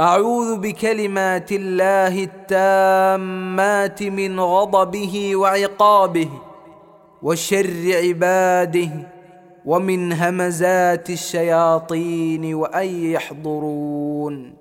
أعوذ بكلمات الله التامات من غضبه وعقابه وشر عباده ومن همزات الشياطين وأن يحضرون.